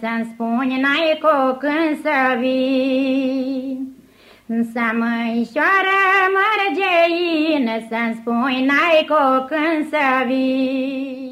Să-mi spuni n-ai cu când să vii. Să măișoară mărgeină Să-mi spui n-ai cu când să vii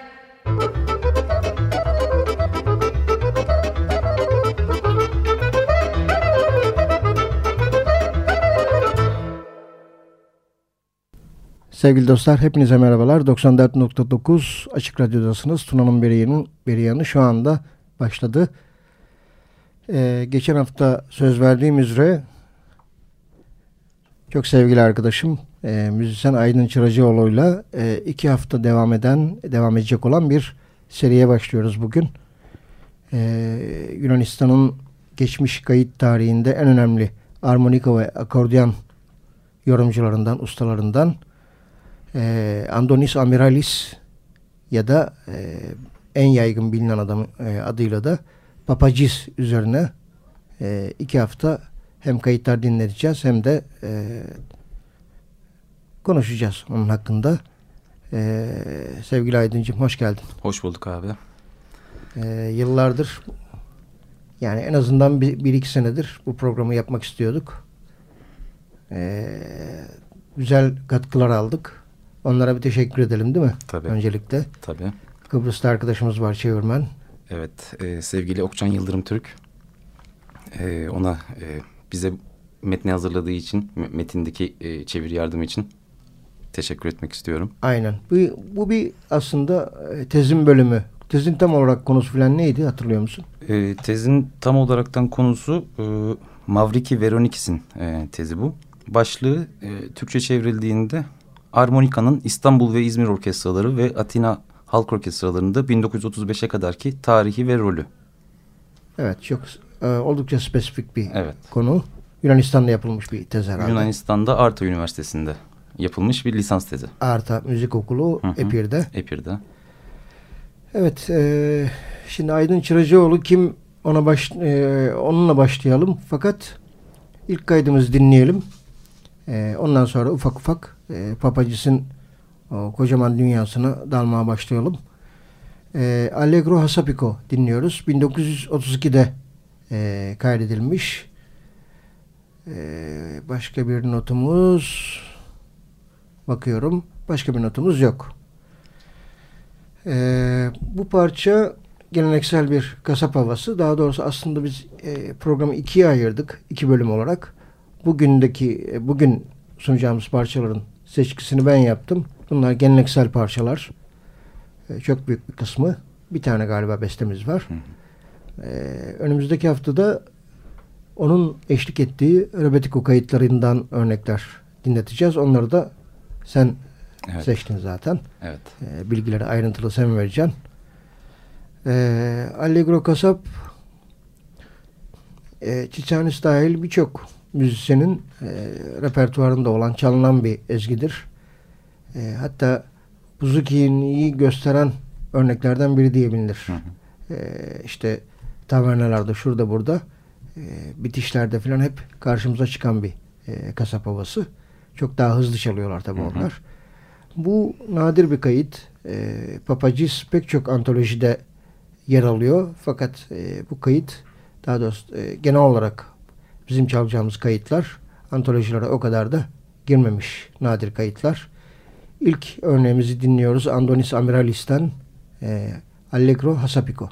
Sevgili dostlar hepinize merhabalar. 94.9 Açık Radyo'dasınız. Tuna'nın Beriyan'ın Beriyan'ı şu anda başladı. Ee, geçen hafta söz verdiğim üzere çok sevgili arkadaşım e, müzisyen Aydın Çıracıoğlu'yla e, iki hafta devam eden devam edecek olan bir seriye başlıyoruz bugün. Ee, Yunanistan'ın geçmiş kayıt tarihinde en önemli armonika ve akordeon yorumcularından, ustalarından e, Andonis Amiralis ya da e, en yaygın bilinen adam e, adıyla da Papacis üzerine e, iki hafta hem kayıtlar dinleteceğiz hem de e, konuşacağız onun hakkında. E, sevgili Aydıncığım hoş geldin. Hoş bulduk abi. E, yıllardır yani en azından bir, bir iki senedir bu programı yapmak istiyorduk. E, güzel katkılar aldık. Onlara bir teşekkür edelim değil mi? Tabii. Öncelikle. Tabii. Kıbrıs'ta arkadaşımız var çevirmen. Evet. E, sevgili Okcan Yıldırım Türk. E, ona e, bize metni hazırladığı için, metindeki e, çeviri yardımı için teşekkür etmek istiyorum. Aynen. Bu, bu bir aslında e, tezin bölümü. Tezin tam olarak konusu falan neydi hatırlıyor musun? E, tezin tam olaraktan konusu e, Mavriki Veronikis'in e, tezi bu. Başlığı e, Türkçe çevrildiğinde Armonika'nın İstanbul ve İzmir orkestraları ve Atina halk orkestralarında 1935'e kadarki tarihi ve rolü. Evet çok e, oldukça spesifik bir evet. konu. Yunanistan'da yapılmış bir tez herhalde. Yunanistan'da Arta Üniversitesi'nde yapılmış bir lisans tezi. Arta Müzik Okulu hı hı. Epir'de. Epir'de. Evet e, şimdi Aydın Çıracıoğlu kim ona baş, e, onunla başlayalım fakat ilk kaydımızı dinleyelim. E, ondan sonra ufak ufak e, Papacis'in kocaman dünyasına dalmaya başlayalım. E, Allegro Hasapiko dinliyoruz. 1932'de e, kaydedilmiş. E, başka bir notumuz bakıyorum. Başka bir notumuz yok. Bu parça geleneksel bir kasap havası. Daha doğrusu aslında biz e, programı ikiye ayırdık. iki bölüm olarak. Bugündeki, e, bugün sunacağımız parçaların seçkisini ben yaptım. Bunlar geleneksel parçalar. Ee, çok büyük bir kısmı. Bir tane galiba bestemiz var. Ee, önümüzdeki haftada onun eşlik ettiği Rebetiko kayıtlarından örnekler dinleteceğiz. Onları da sen evet. seçtin zaten. Evet. Ee, bilgileri ayrıntılı sen vereceksin. Allegro Kasap e, Çiçanis dahil birçok müzisyenin e, repertuarında olan çalınan bir ezgidir. E, hatta Buzuki'yi gösteren örneklerden biri diyebilir. Hı hı. E, işte tavernalarda şurada burada e, bitişlerde falan hep karşımıza çıkan bir e, kasap havası. Çok daha hızlı çalıyorlar tabii hı hı. onlar. Bu nadir bir kayıt. E, Papacis pek çok antolojide yer alıyor. Fakat e, bu kayıt daha doğrusu e, genel olarak bizim çalacağımız kayıtlar antolojilere o kadar da girmemiş nadir kayıtlar. ilk örneğimizi dinliyoruz. Andonis Amiralis'ten e, Allegro Hasapico.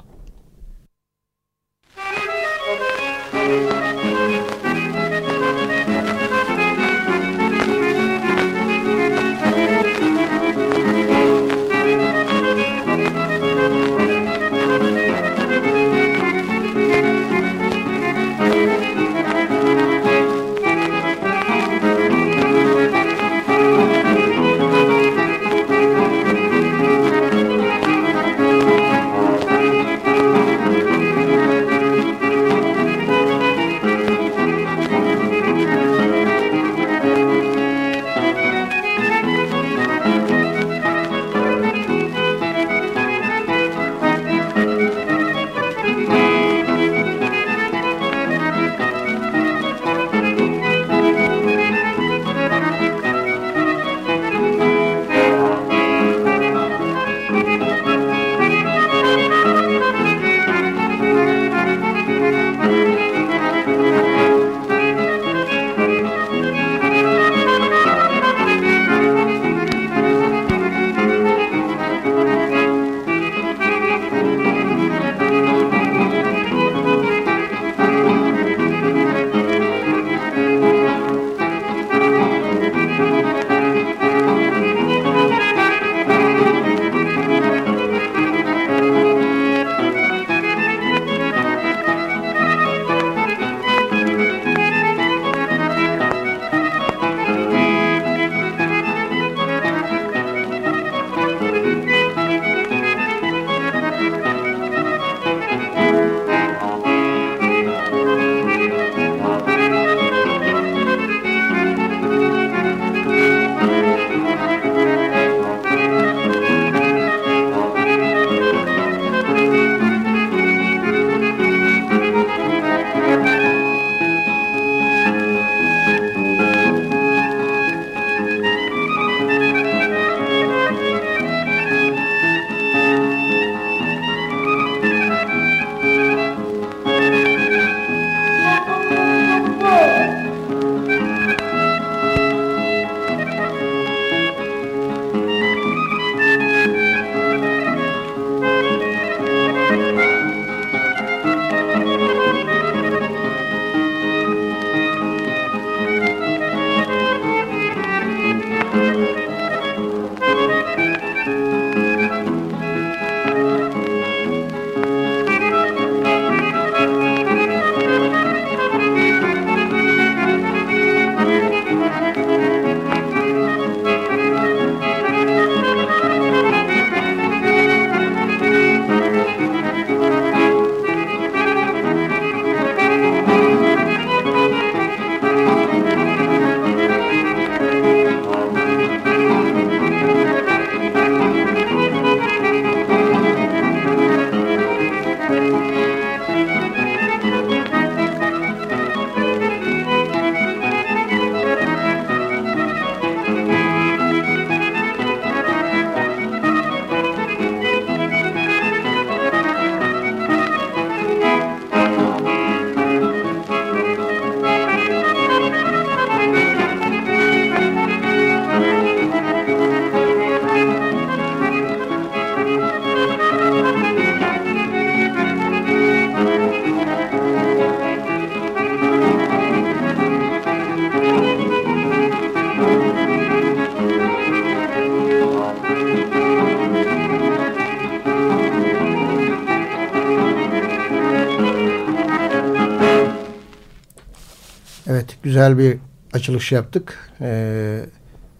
Güzel bir açılış yaptık. Ee,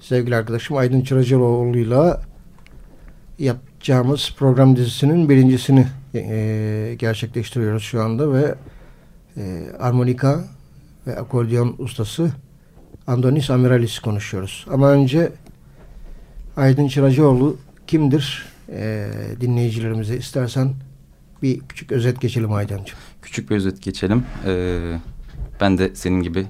sevgili arkadaşım Aydın Çıracıoğlu'yla yapacağımız program dizisinin birincisini e, gerçekleştiriyoruz şu anda ve e, armonika ve akordeon ustası Andonis Amiralis konuşuyoruz. Ama önce Aydın Çıracıoğlu kimdir? E, dinleyicilerimize istersen bir küçük özet geçelim Aydıncığım. Küçük bir özet geçelim. Ee, ben de senin gibi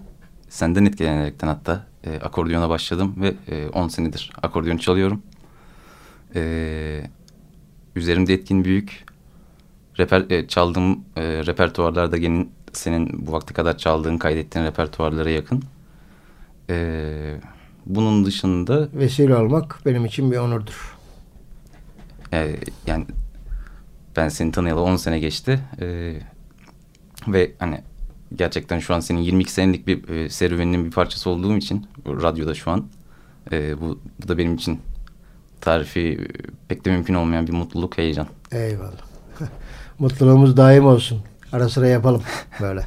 senden etkilenerekten hatta e, akordiyona başladım ve 10 e, senedir akordiyon çalıyorum. E, üzerimde etkin büyük. Reper, e, çaldığım e, repertuarlarda gene senin bu vakte kadar çaldığın, kaydettiğin repertuarlara yakın. E, bunun dışında... Vesile olmak benim için bir onurdur. E, yani ben seni tanıyalı 10 sene geçti. E, ve hani gerçekten şu an senin 22 senelik bir e, serüveninin bir parçası olduğum için radyoda şu an e, bu, bu da benim için tarifi e, pek de mümkün olmayan bir mutluluk, heyecan. Eyvallah. Mutluluğumuz daim olsun. Ara sıra yapalım böyle.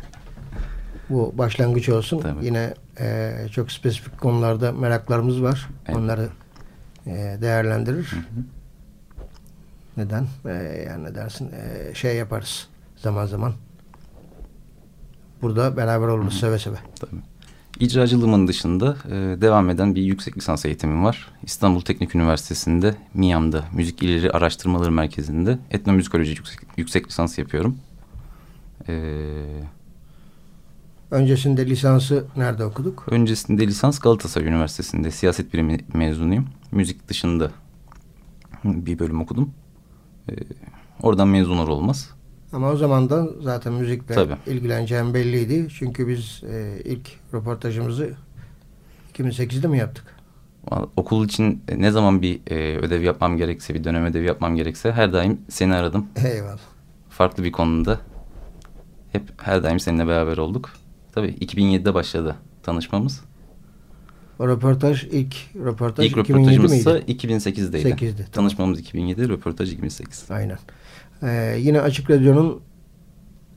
Bu başlangıç olsun. Tabii. Yine e, çok spesifik konularda meraklarımız var. Evet. Onları e, değerlendirir. Hı hı. Neden? E, yani ne dersin? E, şey yaparız zaman zaman. Burada beraber oluruz seve seve. Tabii. İcracılığımın dışında e, devam eden bir yüksek lisans eğitimim var. İstanbul Teknik Üniversitesi'nde MİAM'da Müzik İleri Araştırmaları Merkezi'nde etnomüzikoloji yüksek, yüksek lisans yapıyorum. Ee, Öncesinde lisansı nerede okuduk? Öncesinde lisans Galatasaray Üniversitesi'nde siyaset bilimi mezunuyum. Müzik dışında bir bölüm okudum. Ee, oradan mezun olur olmaz. Ama o zaman da zaten müzikle Tabii. ilgileneceğim belliydi. Çünkü biz e, ilk röportajımızı 2008'de mi yaptık? Okul için ne zaman bir e, ödev yapmam gerekse, bir dönem ödevi yapmam gerekse her daim seni aradım. Eyvallah. Farklı bir konuda hep her daim seninle beraber olduk. Tabii 2007'de başladı tanışmamız. O röportaj ilk röportaj ilk röportajımız ise 2008'deydi. 8'di, Tanışmamız 2007, röportaj 2008. Aynen. Ee, yine Açık Radyo'nun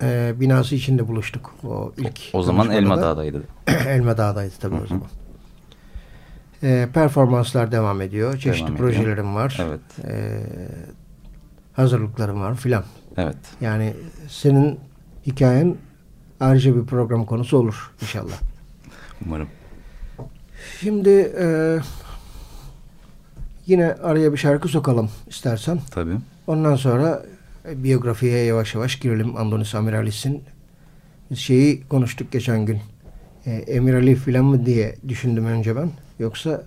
e, binası içinde buluştuk. O ilk O, o zaman Elma Dağ'daydı. Elma Dağ'daydı tabii Hı -hı. o zaman. E, performanslar devam ediyor. Çeşitli devam projelerim var. Evet. E, hazırlıklarım var filan. Evet. Yani senin hikayen ayrıca bir program konusu olur inşallah. Umarım. Şimdi e, yine araya bir şarkı sokalım istersen. Tabii. Ondan sonra biyografiye yavaş yavaş girelim Andonis Amiralis'in. Biz şeyi konuştuk geçen gün. E, Emirali filan mı diye düşündüm önce ben. Yoksa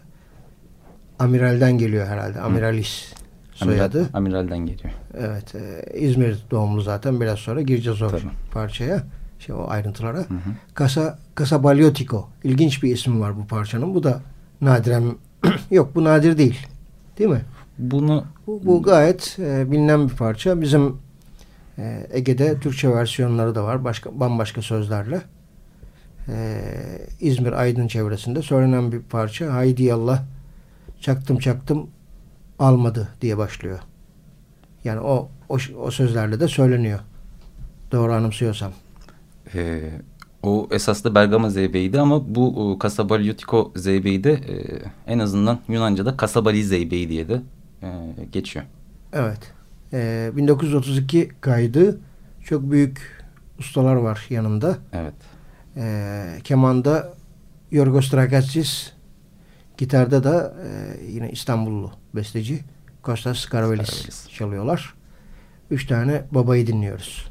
Amiral'den geliyor herhalde. Amiralis soyadı. Amiral, Amiral'den geliyor. Evet. E, İzmir doğumlu zaten. Biraz sonra gireceğiz o Tabii. parçaya. Şey, o ayrıntılara. Hı hı. Casa, Casa Baliotico. İlginç bir isim var bu parçanın. Bu da nadiren yok bu nadir değil. Değil mi? Bunu bu, bu gayet e, bilinen bir parça. Bizim e, Ege'de Türkçe versiyonları da var. Başka bambaşka sözlerle. E, İzmir Aydın çevresinde söylenen bir parça. Haydi Allah çaktım çaktım almadı diye başlıyor. Yani o o, o sözlerle de söyleniyor. Doğru anımsıyorsam. Ee, o esasında Bergama Zeybe'ydi ama bu Kasabalyotiko Zeybe'yi de e, en azından Yunanca'da Kasabali Zeybe'yi diye de e, geçiyor. Evet. E, 1932 kaydı. Çok büyük ustalar var yanında. Evet. E, kemanda Yorgos Dragatsis, gitarda da e, yine İstanbullu besteci Kostas Karavelis çalıyorlar. Üç tane babayı dinliyoruz.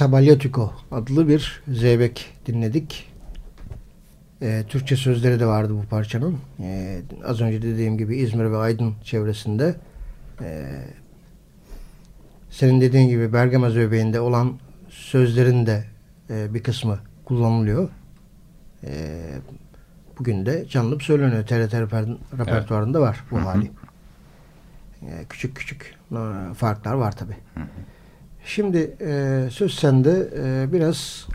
Casabagliatico adlı bir zeybek dinledik. E, Türkçe sözleri de vardı bu parçanın. E, az önce dediğim gibi İzmir ve Aydın çevresinde e, senin dediğin gibi Bergama Zöbeği'nde olan sözlerin de e, bir kısmı kullanılıyor. E, bugün de canlıp söyleniyor. TRT reper, repertuarında evet. var bu hali. E, küçük küçük e, farklar var tabi. Şimdi e, söz sende e, biraz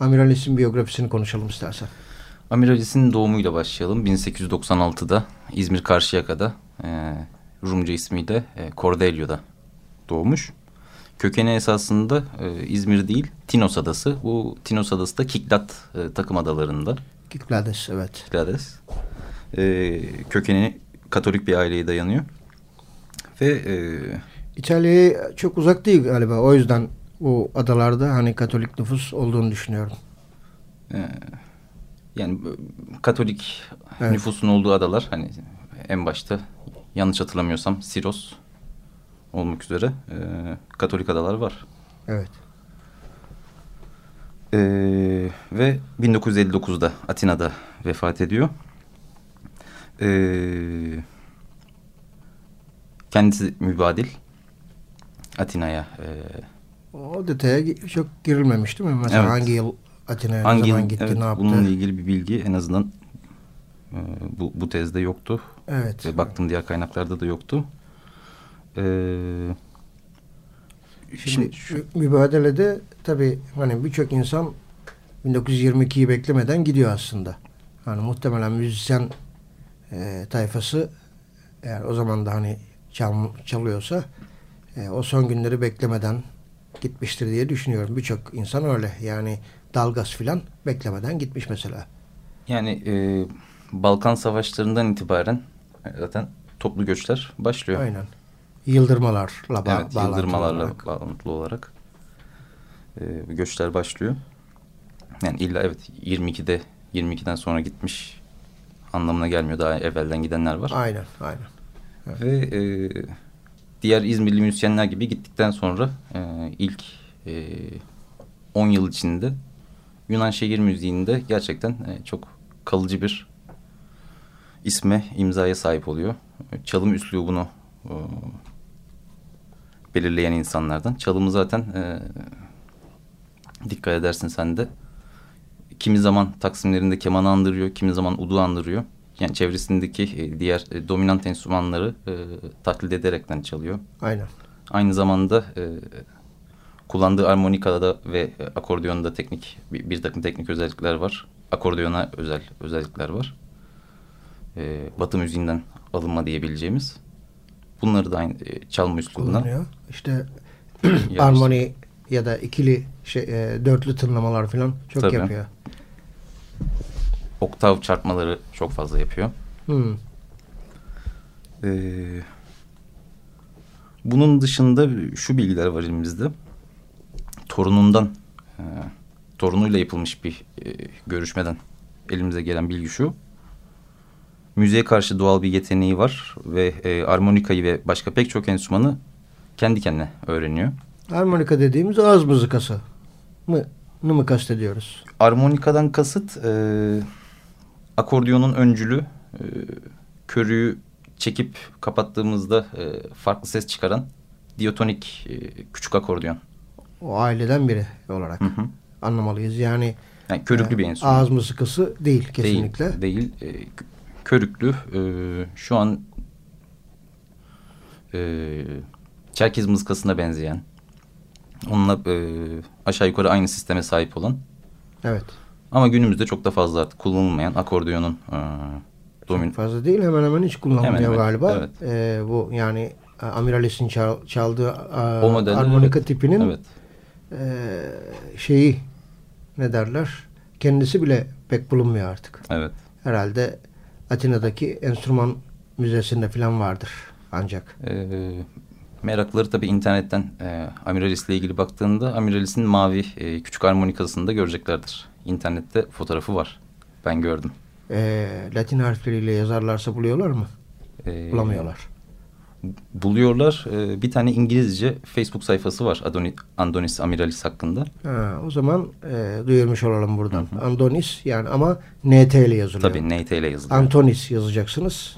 Amiralis'in biyografisini konuşalım istersen. Amiralis'in doğumuyla başlayalım. 1896'da İzmir Karşıyaka'da e, Rumca ismiyle e, Cordelio'da doğmuş. Kökeni esasında e, İzmir değil Tinos Adası. Bu Tinos Adası da Kiklat e, takım adalarında. Kiklades evet. Kiklades. E, kökeni Katolik bir aileye dayanıyor. Ve e, İtalya'ya çok uzak değil galiba. O yüzden bu adalarda hani Katolik nüfus olduğunu düşünüyorum. E, yani Katolik evet. nüfusun olduğu adalar hani en başta yanlış hatırlamıyorsam Siros olmak üzere e, Katolik adalar var. Evet. E, ve 1959'da Atina'da vefat ediyor. E, kendisi mübadil. Atina'ya. E, o detaya çok girilmemiş değil mi? Mesela evet. hangi yıl Atina'ya ne zaman yıl, gitti, evet, ne yaptı? Bununla ilgili bir bilgi en azından e, bu, bu tezde yoktu. Evet. Ve baktım diğer kaynaklarda da yoktu. Ee, şimdi şu mübadelede tabii hani birçok insan 1922'yi beklemeden gidiyor aslında. Hani muhtemelen müzisyen e, tayfası eğer o zaman da hani çal, çalıyorsa e, o son günleri beklemeden gitmiştir diye düşünüyorum. Birçok insan öyle. Yani Dalgas filan beklemeden gitmiş mesela. Yani e, Balkan savaşlarından itibaren zaten toplu göçler başlıyor. Aynen. Yıldırmalarla ba evet, yıldırmalarla olarak. bağlantılı olarak e, göçler başlıyor. Yani illa evet 22'de 22'den sonra gitmiş anlamına gelmiyor. Daha evvelden gidenler var. Aynen, aynen. Evet. Ve e, diğer İzmirli müzisyenler gibi gittikten sonra e, ilk e, 10 yıl içinde Yunan şehir müziğinde gerçekten e, çok kalıcı bir isme, imzaya sahip oluyor. Çalım üslubunu e, belirleyen insanlardan. Çalımı zaten e, dikkat edersin sen de. Kimi zaman taksimlerinde keman andırıyor, kimi zaman udu andırıyor. Yani çevresindeki e, diğer e, dominant enstrümanları e, taklit ederekten çalıyor. Aynen. Aynı zamanda e, kullandığı armonikada ve e, akordiyonda teknik bir, bir takım teknik özellikler var. Akordiyona özel özellikler var. E, batı müziğinden alınma diyebileceğimiz. Bunları da aynı e, çalma üslubuna. Kullanıyor. İşte armoni ya da ikili şey, e, dörtlü tınlamalar falan çok Tabii. yapıyor. Oktav çarpmaları çok fazla yapıyor. Hmm. Ee, bunun dışında şu bilgiler var elimizde. Torunundan, e, torunuyla yapılmış bir e, görüşmeden elimize gelen bilgi şu müziğe karşı doğal bir yeteneği var ve e, armonikayı ve başka pek çok enstrümanı kendi kendine öğreniyor. Armonika dediğimiz ağız mızıkası mı, mı kastediyoruz? Armonikadan kasıt e, akordiyonun öncülü e, körüğü çekip kapattığımızda e, farklı ses çıkaran diatonik e, küçük akordiyon. O aileden biri olarak hı hı. anlamalıyız. Yani, yani körüklü e, bir enstrüman. Ağız mızıkası değil kesinlikle. Değil. değil. E, körüklü e, şu an e, Çerkez mızıkasına benzeyen onunla e, aşağı yukarı aynı sisteme sahip olan evet. Ama günümüzde çok da fazla artık kullanılmayan akordiyonun e, domin... Çok fazla değil hemen hemen hiç kullanılmıyor hemen hemen, galiba. Evet. E, bu yani e, Amiralis'in çal, çaldığı e, o modelde, armonika evet. tipinin evet. E, şeyi ne derler kendisi bile pek bulunmuyor artık. Evet. Herhalde Atina'daki enstrüman müzesinde falan vardır ancak. E, merakları tabii internetten e, Amiralis'le ilgili baktığında Amiralis'in mavi e, küçük harmonikasını da göreceklerdir. İnternette fotoğrafı var. Ben gördüm. E, Latin harfleriyle yazarlarsa buluyorlar mı? E, Bulamıyorlar. buluyorlar. E, bir tane İngilizce Facebook sayfası var Adonis, Andonis Amiralis hakkında. Ha, o zaman e, duyurmuş olalım buradan. Hı hı. Andonis yani ama NT ile yazılıyor. Tabii NT ile yazılıyor. Antonis yazacaksınız.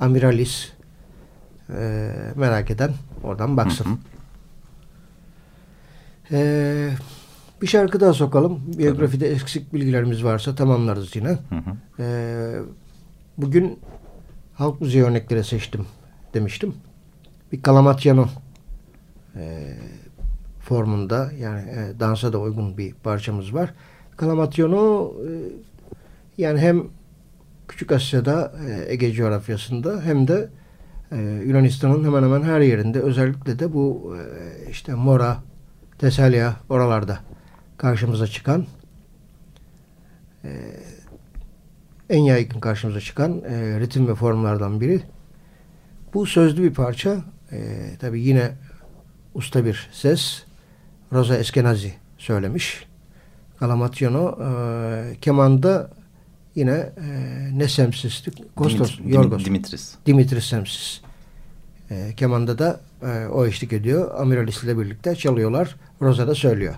Amiralis e, merak eden oradan baksın. Hı hı. E, bir şarkı daha sokalım. Biyografide Tabii. eksik bilgilerimiz varsa tamamlarız yine. Hı hı. E, bugün halk müziği örnekleri seçtim demiştim. Bir Kalamatyano e, formunda yani e, dansa da uygun bir parçamız var. Kalamatyano e, yani hem Küçük Asya'da e, Ege coğrafyasında hem de e, Yunanistan'ın hemen hemen her yerinde özellikle de bu e, işte Mora, Tesalya oralarda karşımıza çıkan e, en yaygın karşımıza çıkan e, ritim ve formlardan biri. Bu sözlü bir parça. E, Tabi yine usta bir ses. Rosa Eskenazi söylemiş. Galamatyano e, kemanda yine e, ne Semsis'ti? Kostos Dimit Yorgos. Dimitris. Dimitris Semsis. E, kemanda da e, o eşlik ediyor. Amiralis ile birlikte çalıyorlar. Rosa da söylüyor.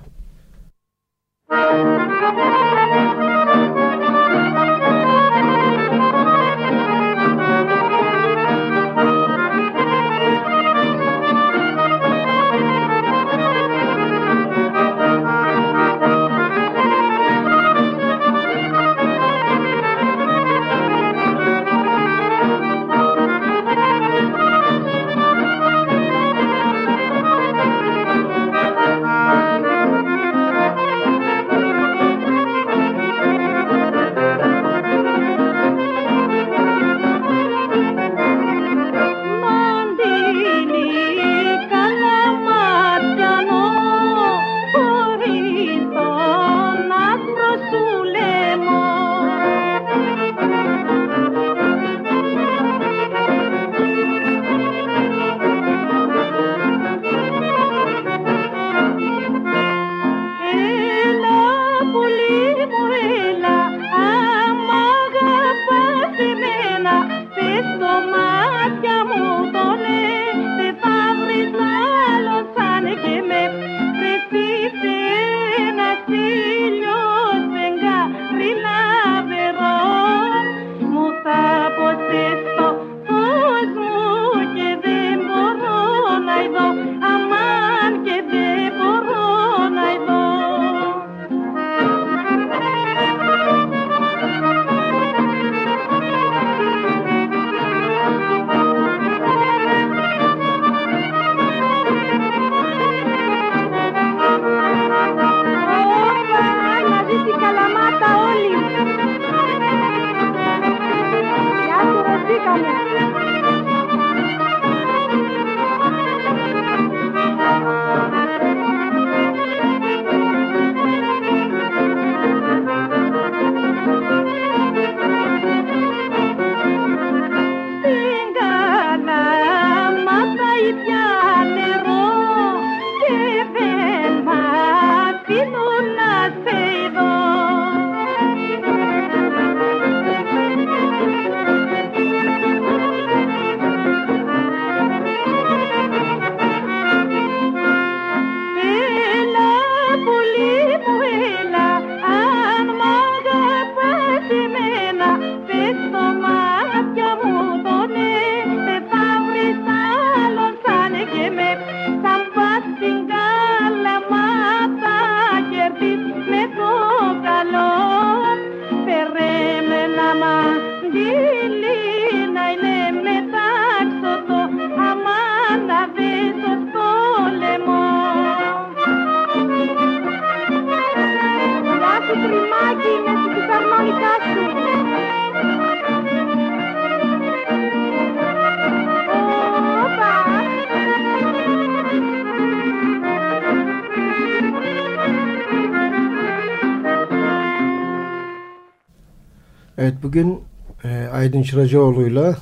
Evet bugün e, Aydın Çıracıoğlu'yla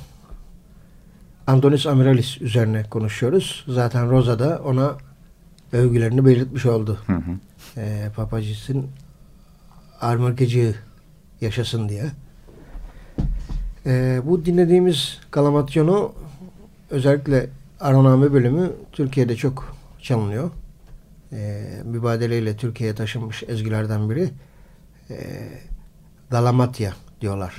Andonis Amiralis üzerine konuşuyoruz. Zaten Rosa da ona övgülerini belirtmiş oldu. Hı hı. E, Papacis'in armorkeci yaşasın diye. E, bu dinlediğimiz Kalamatyon'u özellikle Aroname bölümü Türkiye'de çok çalınıyor. E, mübadeleyle Türkiye'ye taşınmış ezgilerden biri. E, Galamatya diyorlar.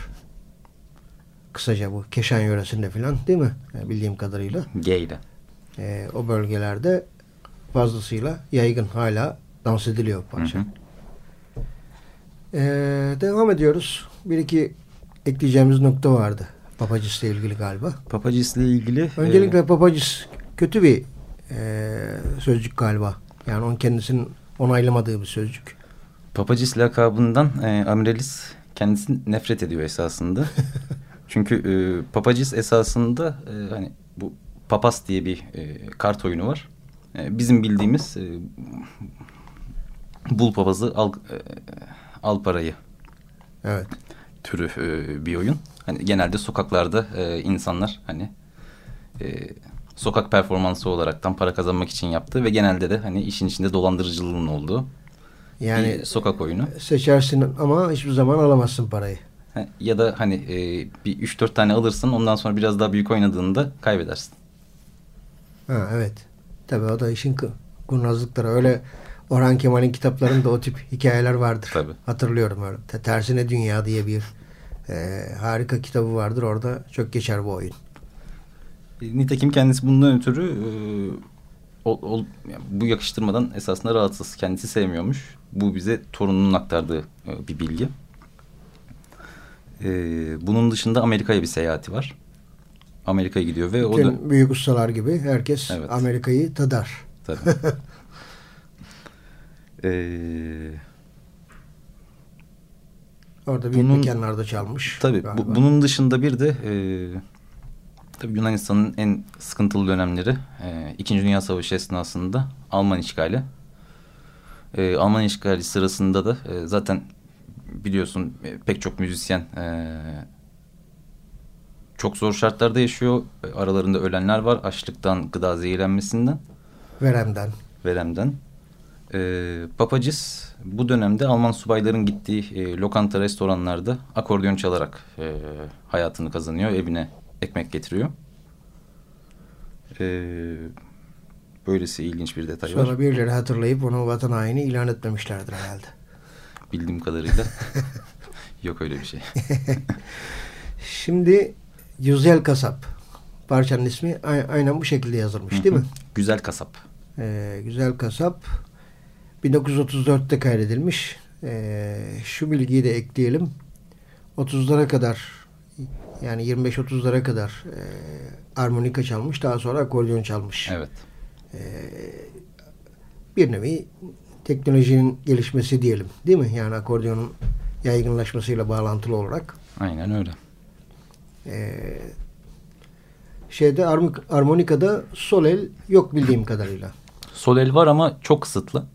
Kısaca bu Keşan yöresinde filan değil mi? E, bildiğim kadarıyla. G ile. E, o bölgelerde fazlasıyla yaygın hala dans ediliyor parça. Hı hı. E, devam ediyoruz. Bir iki ekleyeceğimiz nokta vardı. Papacis ile ilgili galiba. Papacis ile ilgili... Öncelikle e, Papacis kötü bir e, sözcük galiba. Yani onun kendisinin onaylamadığı bir sözcük. Papacis lakabından e, Amiralis kendisi nefret ediyor esasında. Çünkü e, Papacis esasında e, hani bu Papas diye bir e, kart oyunu var. E, bizim bildiğimiz e, bul papazı al, e, al parayı Evet. türü e, bir oyun. Hani genelde sokaklarda e, insanlar hani e, sokak performansı olaraktan para kazanmak için yaptığı ve genelde de hani işin içinde dolandırıcılığın olduğu Yani bir sokak oyunu. seçersin ama hiçbir zaman alamazsın parayı. Ya da hani e, bir 3-4 tane alırsın ondan sonra biraz daha büyük oynadığında kaybedersin. Ha, evet. Tabii o da işin kurnazlıkları. Öyle Orhan Kemal'in kitaplarında o tip hikayeler vardır. Tabii. Hatırlıyorum öyle. Te- Tersine Dünya diye bir e, harika kitabı vardır. Orada çok geçer bu oyun. E, Nitekim kendisi bundan ötürü e, ol- ol- yani bu yakıştırmadan esasında rahatsız. Kendisi sevmiyormuş. Bu bize torununun aktardığı e, bir bilgi. E, bunun dışında Amerika'ya bir seyahati var. Amerika'ya gidiyor ve o da... Bütün büyük ustalar gibi herkes Evet. Amerika'yı tadar. Tabii. Ee, Orada büyük Bunun- mekanlarda çalmış. tabii bu- bunun dışında bir de e, tabii Yunanistan'ın en sıkıntılı dönemleri e, İkinci Dünya Savaşı esnasında Alman işgali. E, Alman işgali sırasında da e, zaten biliyorsun e, pek çok müzisyen e, çok zor şartlarda yaşıyor. E, Aralarında ölenler var açlıktan, gıda zehirlenmesinden. Verem'den. Verem'den. Ee, Papacis bu dönemde Alman subayların gittiği e, lokanta restoranlarda akordeon çalarak e, hayatını kazanıyor. Evine ekmek getiriyor. Ee, böylesi ilginç bir detay var. Sonra birileri hatırlayıp onu vatan haini ilan etmemişlerdir herhalde. Bildiğim kadarıyla yok öyle bir şey. Şimdi Yüzel Kasap. Parçanın ismi aynen bu şekilde yazılmış değil mi? Güzel kasap. Ee, Güzel Kasap 1934'te kaydedilmiş. Ee, şu bilgiyi de ekleyelim. 30'lara kadar yani 25-30'lara kadar e, armonika çalmış. Daha sonra akordeon çalmış. Evet. Bir nevi teknolojinin gelişmesi diyelim. Değil mi? Yani akordeonun yaygınlaşmasıyla bağlantılı olarak. Aynen öyle. Ee, şeyde arm- armonikada sol el yok bildiğim kadarıyla. Sol el var ama çok kısıtlı.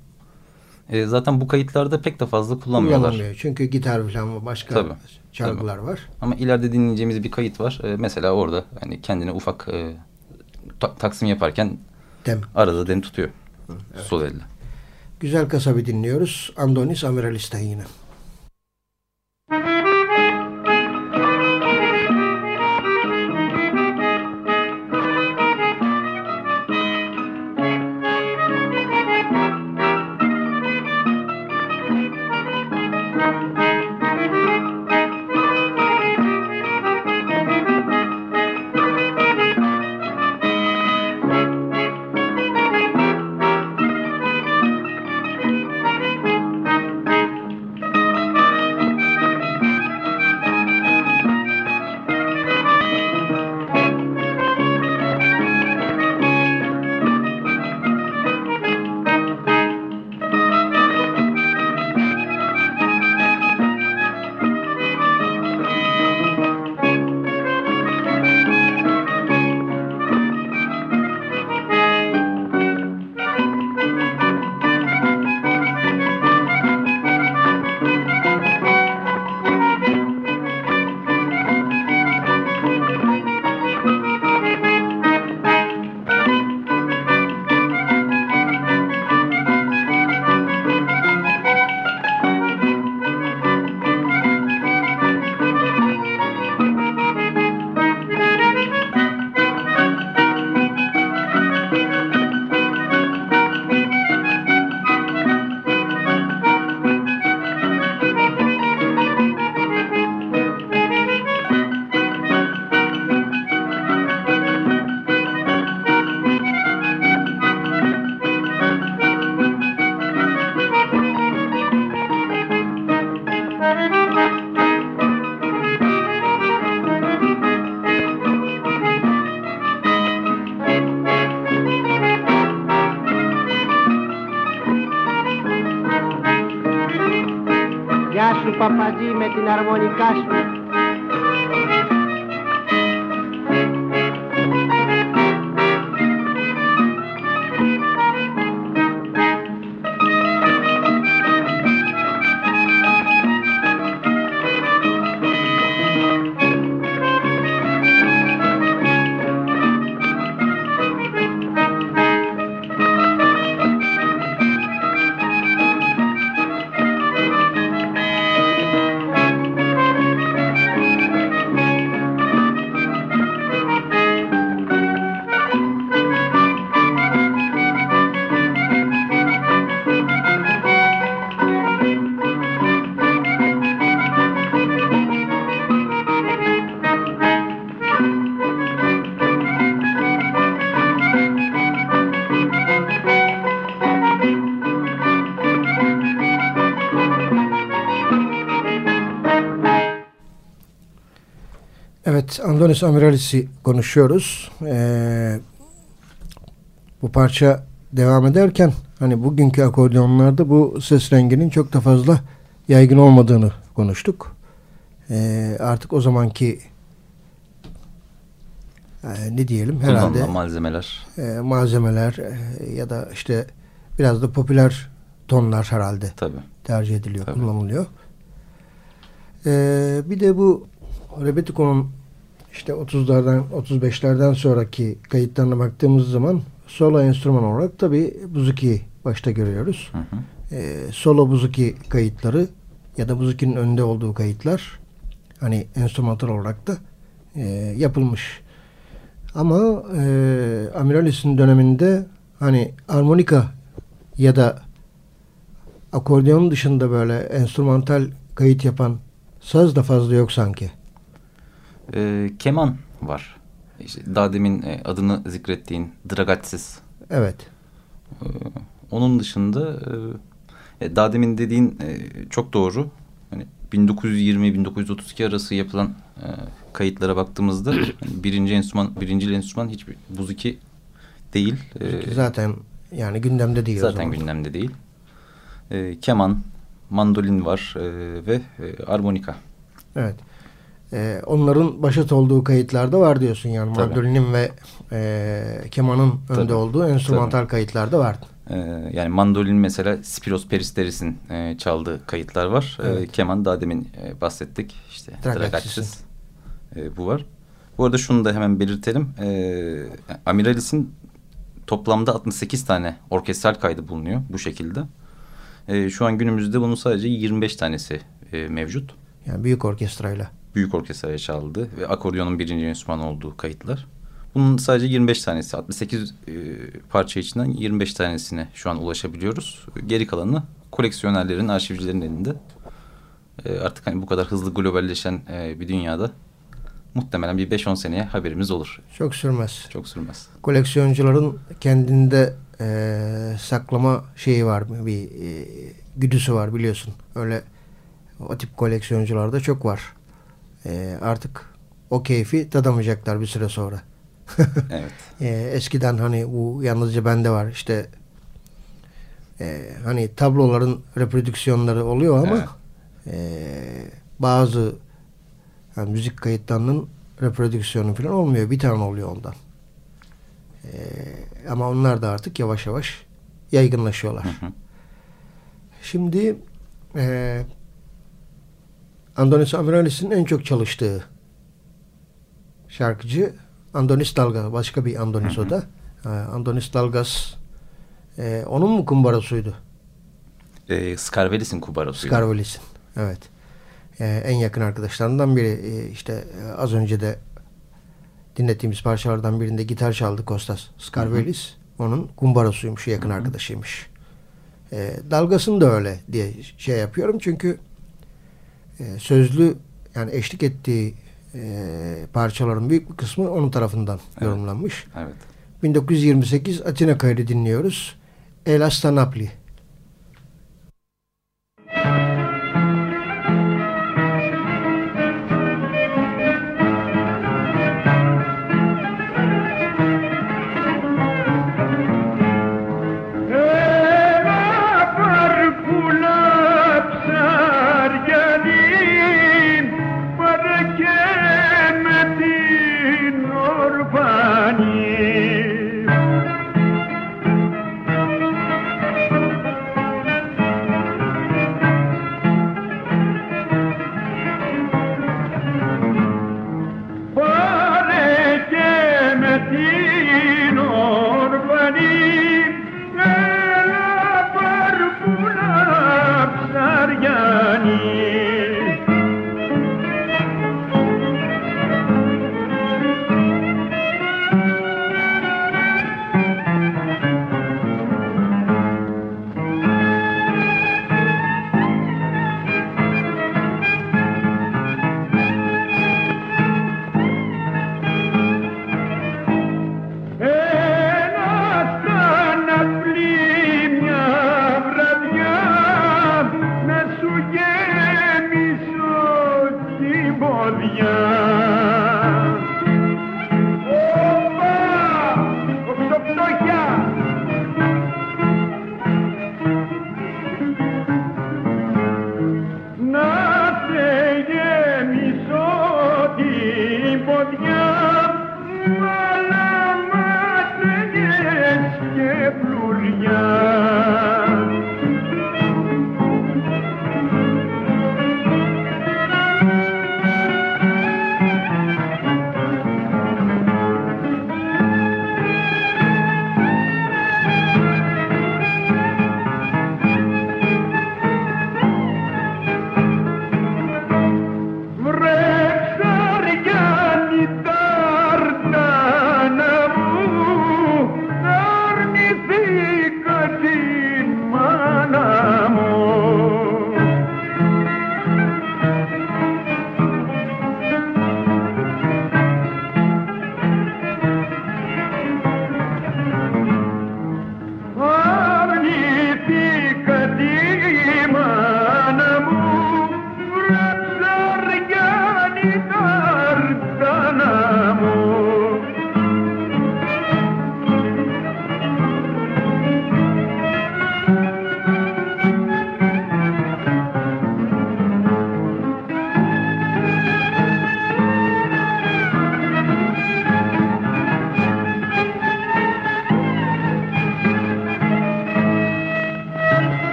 Ee, zaten bu kayıtlarda pek de fazla kullanmıyorlar. Kullanılmıyor. Çünkü gitar falan başka Tabii, çalgılar var. Ama ileride dinleyeceğimiz bir kayıt var. Ee, mesela orada hani kendine ufak e, ta- taksim yaparken Dem. arada dem tutuyor. Sol elle. Güzel kasabı dinliyoruz. Andonis Amiralis'ten yine. el arbolicayo Dionis Amiralis'i konuşuyoruz. Ee, bu parça devam ederken hani bugünkü akordeonlarda bu ses renginin çok da fazla yaygın olmadığını konuştuk. Ee, artık o zamanki e, ne diyelim herhalde malzemeler e, malzemeler e, ya da işte biraz da popüler tonlar herhalde Tabii. tercih ediliyor, Tabii. kullanılıyor. Ee, bir de bu Rebetiko'nun işte 30'lardan 35'lerden sonraki kayıtlarına baktığımız zaman solo enstrüman olarak tabi buzuki başta görüyoruz. Hı hı. Ee, solo buzuki kayıtları ya da buzukinin önde olduğu kayıtlar hani enstrümantal olarak da e, yapılmış. Ama e, Amiralis'in döneminde hani armonika ya da akordeon dışında böyle enstrümantal kayıt yapan saz da fazla yok sanki. Ee, keman var. İşte daha demin e, adını zikrettiğin Dragatsiz. Evet. Ee, onun dışında e, e, daha demin dediğin e, çok doğru. Hani 1920-1932 arası yapılan e, kayıtlara baktığımızda hani birinci enstrüman, birinci enstrüman hiçbir buzuki değil. Ee, Zaten yani gündemde değil zaten gündemde değil. Ee, keman, mandolin var e, ve e, armonika. Evet. Ee, onların başat olduğu kayıtlarda var diyorsun yani Tabii. mandolinin ve e, kemanın önde Tabii. olduğu enstrümantal kayıtlarda var. Ee, yani mandolin mesela Spiros Peristeris'in e, çaldığı kayıtlar var. Ee, Evet. keman daha demin e, bahsettik. İşte. Dragatsiz. E, bu var. Bu arada şunu da hemen belirtelim. Ee, Amiralis'in toplamda 68 tane orkestral kaydı bulunuyor bu şekilde. Ee, şu an günümüzde bunun sadece 25 tanesi e, mevcut. Yani büyük orkestrayla. Büyük orkestraya çaldı ve akordiyonun birinci enstrüman olduğu kayıtlar. Bunun sadece 25 tanesi, 68 e, parça içinden 25 tanesine şu an ulaşabiliyoruz. Geri kalanı koleksiyonerlerin, arşivcilerin elinde. E, artık hani bu kadar hızlı globalleşen e, bir dünyada muhtemelen bir 5-10 seneye haberimiz olur. Çok sürmez. Çok sürmez. Koleksiyoncuların kendinde e, saklama şeyi var bir e, güdüsü var biliyorsun. Öyle o tip koleksiyoncularda çok var. E, artık o keyfi tadamayacaklar bir süre sonra. Evet. E, eskiden hani bu yalnızca bende var işte e, hani tabloların reprodüksiyonları oluyor ama e, bazı yani müzik kayıtlarının reprodüksiyonu falan olmuyor. Bir tane oluyor ondan. E, ama onlar da artık yavaş yavaş yaygınlaşıyorlar. Hı hı. Şimdi e, Andonis Amiralis'in en çok çalıştığı şarkıcı Andonis Dalgas. Başka bir Andonis Hı hı. o da. E, Andonis Dalgas e, onun mu kumbarasıydı? E, Scarvelis'in kubarosuydu. Scarvelis'in. Evet. E, en yakın arkadaşlarından biri. E, işte e, az önce de dinlettiğimiz parçalardan birinde gitar çaldı Kostas Scarvelis. Onun kumbarasıymış, yakın arkadaşıymış. E, Dalgas'ın da öyle diye şey yapıyorum çünkü e, sözlü yani eşlik ettiği e, parçaların büyük bir kısmı onun tarafından Evet. yorumlanmış. Evet. 1928 Atina kaydı dinliyoruz. El Asta Napoli.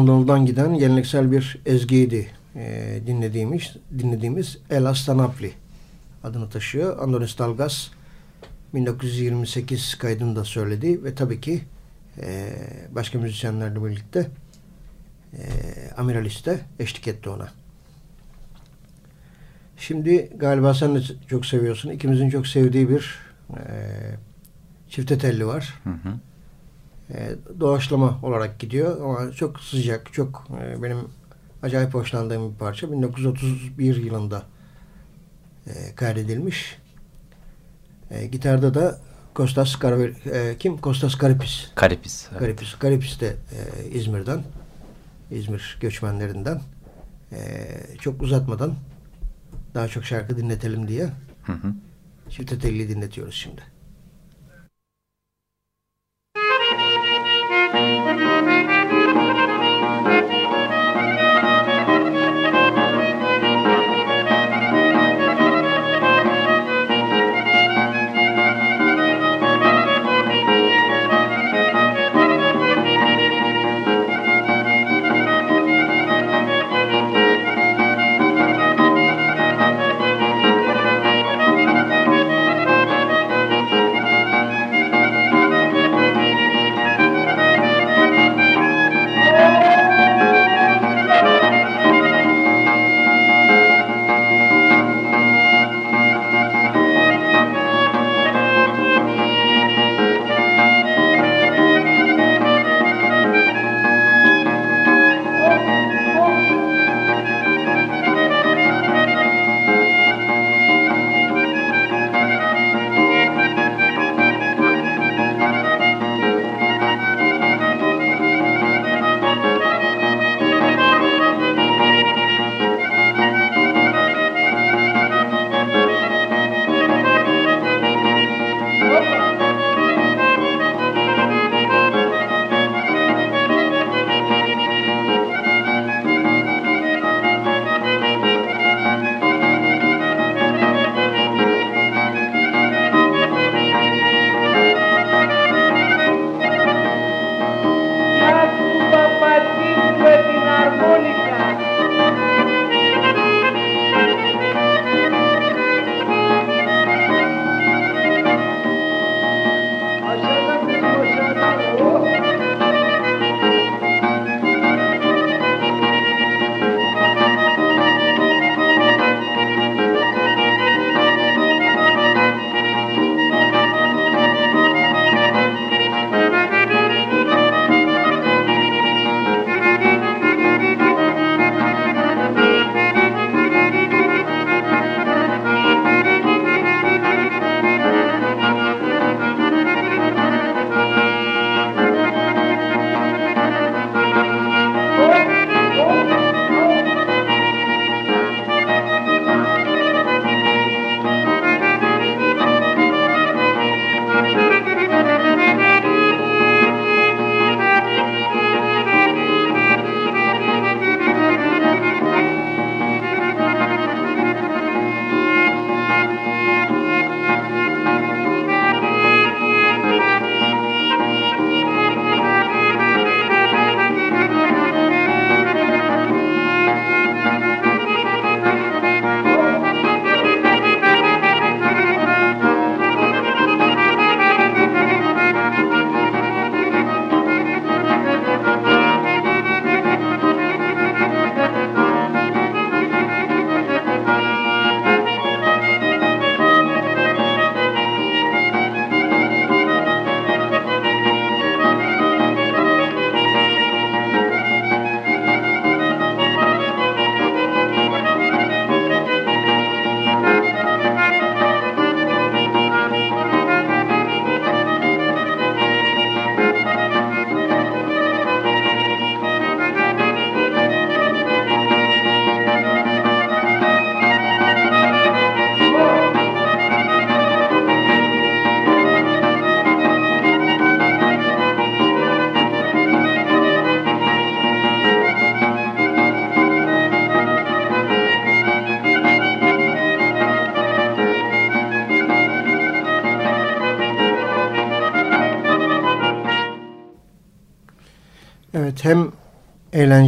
Anadolu'dan giden geleneksel bir ezgiydi e, dinlediğimiz, dinlediğimiz El Astanapli adını taşıyor. Andonis Dalgas 1928 kaydını da söyledi ve tabii ki e, başka müzisyenlerle birlikte e, Amiralis'te eşlik etti ona. Şimdi galiba sen de çok seviyorsun. İkimizin çok sevdiği bir e, çifte telli var. Hı hı. E, doğaçlama olarak gidiyor ama çok sıcak, çok e, benim acayip hoşlandığım bir parça. 1931 yılında e, kaydedilmiş. Gitarda da Kostas Karavel, kim? Kostas Karipis. Karipis. Evet. Karipis. Karipis de İzmir'den. İzmir göçmenlerinden. Çok uzatmadan daha çok şarkı dinletelim diye hı hı. çifte telli dinletiyoruz şimdi.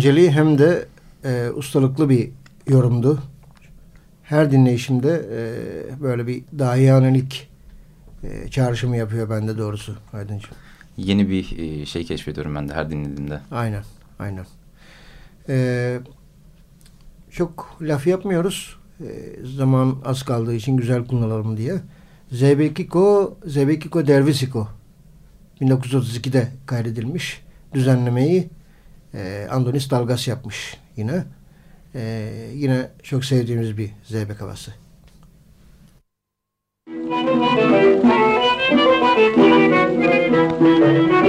Eğlenceli hem de e, ustalıklı bir yorumdu. Her dinleyişimde e, böyle bir dahiyanelik e, çağrışımı yapıyor bende doğrusu Aydıncığım. Yeni bir e, şey keşfediyorum ben de her dinlediğimde. Aynen, aynen. Ee, çok laf yapmıyoruz. Ee, zaman az kaldığı için güzel kullanalım diye. Zebekiko, Zebekiko Dervisiko 1932'de kaydedilmiş. Düzenlemeyi e, Andonis Dalgas yapmış yine. E, yine çok sevdiğimiz bir zeybek havası. Evet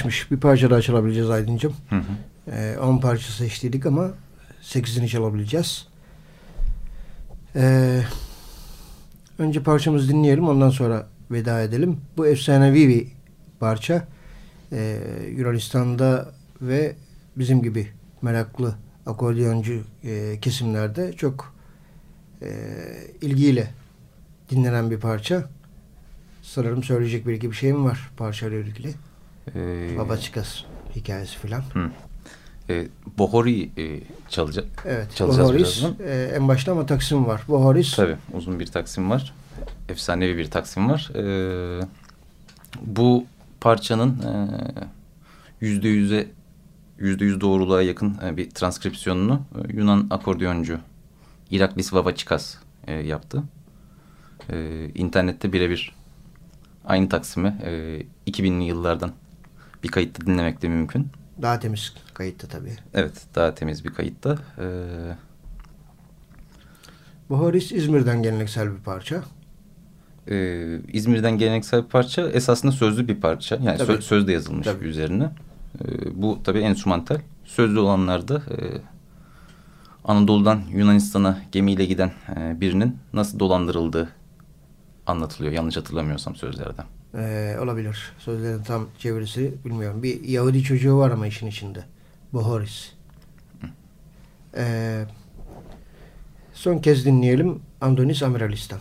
geçmiş. Bir parça daha çalabileceğiz Aydıncığım. 10 ee, parça seçtiydik ama 8'ini çalabileceğiz. Ee, önce parçamızı dinleyelim ondan sonra veda edelim. Bu efsanevi bir parça. Ee, Yunanistan'da ve bizim gibi meraklı akordeoncu e, kesimlerde çok e, ilgiyle dinlenen bir parça. Sanırım söyleyecek bir iki bir şeyim var parçayla ilgili. Ee, Babaçikas hikayesi filan. E, Bohori e, çalacak. Evet. Çalacağız Bohoris e, en başta ama taksim var. Bohoris. Tabii uzun bir taksim var. Efsanevi bir taksim var. E, bu parçanın e, yüzde yüze yüzde yüz doğruluğa yakın e, bir transkripsiyonunu e, Yunan akordeoncu Iraklis Vavaçikas e, yaptı. E, internette birebir aynı Taksim'i e, 2000'li yıllardan bir kayıtta dinlemek de mümkün. Daha temiz kayıtta tabii. Evet daha temiz bir kayıtta. Ee... Bu Horis İzmir'den geleneksel bir parça. Ee, İzmir'den geleneksel bir parça esasında sözlü bir parça. Yani tabii. sözde yazılmış tabii. üzerine. Ee, bu tabii enstrümantal. Sözlü olanlarda e, Anadolu'dan Yunanistan'a gemiyle giden e, birinin nasıl dolandırıldığı anlatılıyor yanlış hatırlamıyorsam sözlerden. Ee, olabilir. Sözlerin tam çevirisi bilmiyorum. Bir Yahudi çocuğu var ama işin içinde. Bohoris. Ee, son kez dinleyelim Andonis Amiralistan.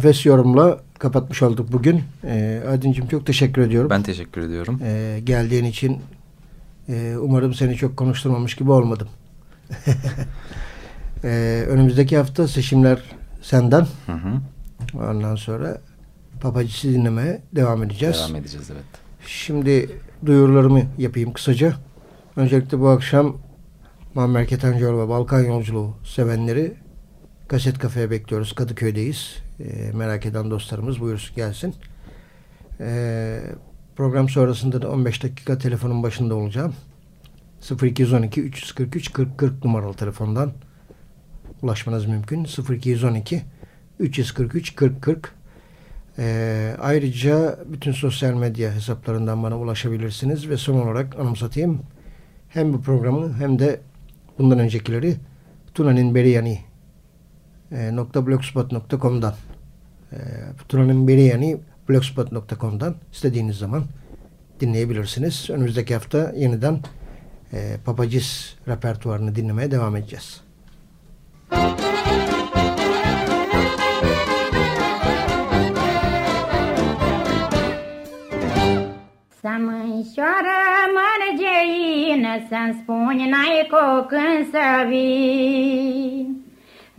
Enfes yorumla kapatmış olduk bugün. E, Aydın'cığım çok teşekkür ediyorum. Ben teşekkür ediyorum. E, geldiğin için e, umarım seni çok konuşturmamış gibi olmadım. e, önümüzdeki hafta seçimler senden. Hı hı. Ondan sonra Papacısı dinlemeye devam edeceğiz. Devam edeceğiz evet. Şimdi duyurularımı yapayım kısaca. Öncelikle bu akşam Muammer Ketencoğlu ve Balkan Yolculuğu sevenleri Kaset Kafe'ye bekliyoruz. Kadıköy'deyiz. E, merak eden dostlarımız buyursun gelsin. E, program sonrasında da 15 dakika telefonun başında olacağım. 0212 343 40 40 numaralı telefondan ulaşmanız mümkün. 0212 343 40 40 ee, ayrıca bütün sosyal medya hesaplarından bana ulaşabilirsiniz ve son olarak anımsatayım hem bu programı hem de bundan öncekileri Tuna'nın Beriyani e, blogspot.com'dan e, Tuna'nın Beriyani blogspot.com'dan istediğiniz zaman dinleyebilirsiniz. Önümüzdeki hafta yeniden e, Papacis repertuarını dinlemeye devam edeceğiz. Mânșoară mărgeină, Să-mi spuni n-ai când să vii.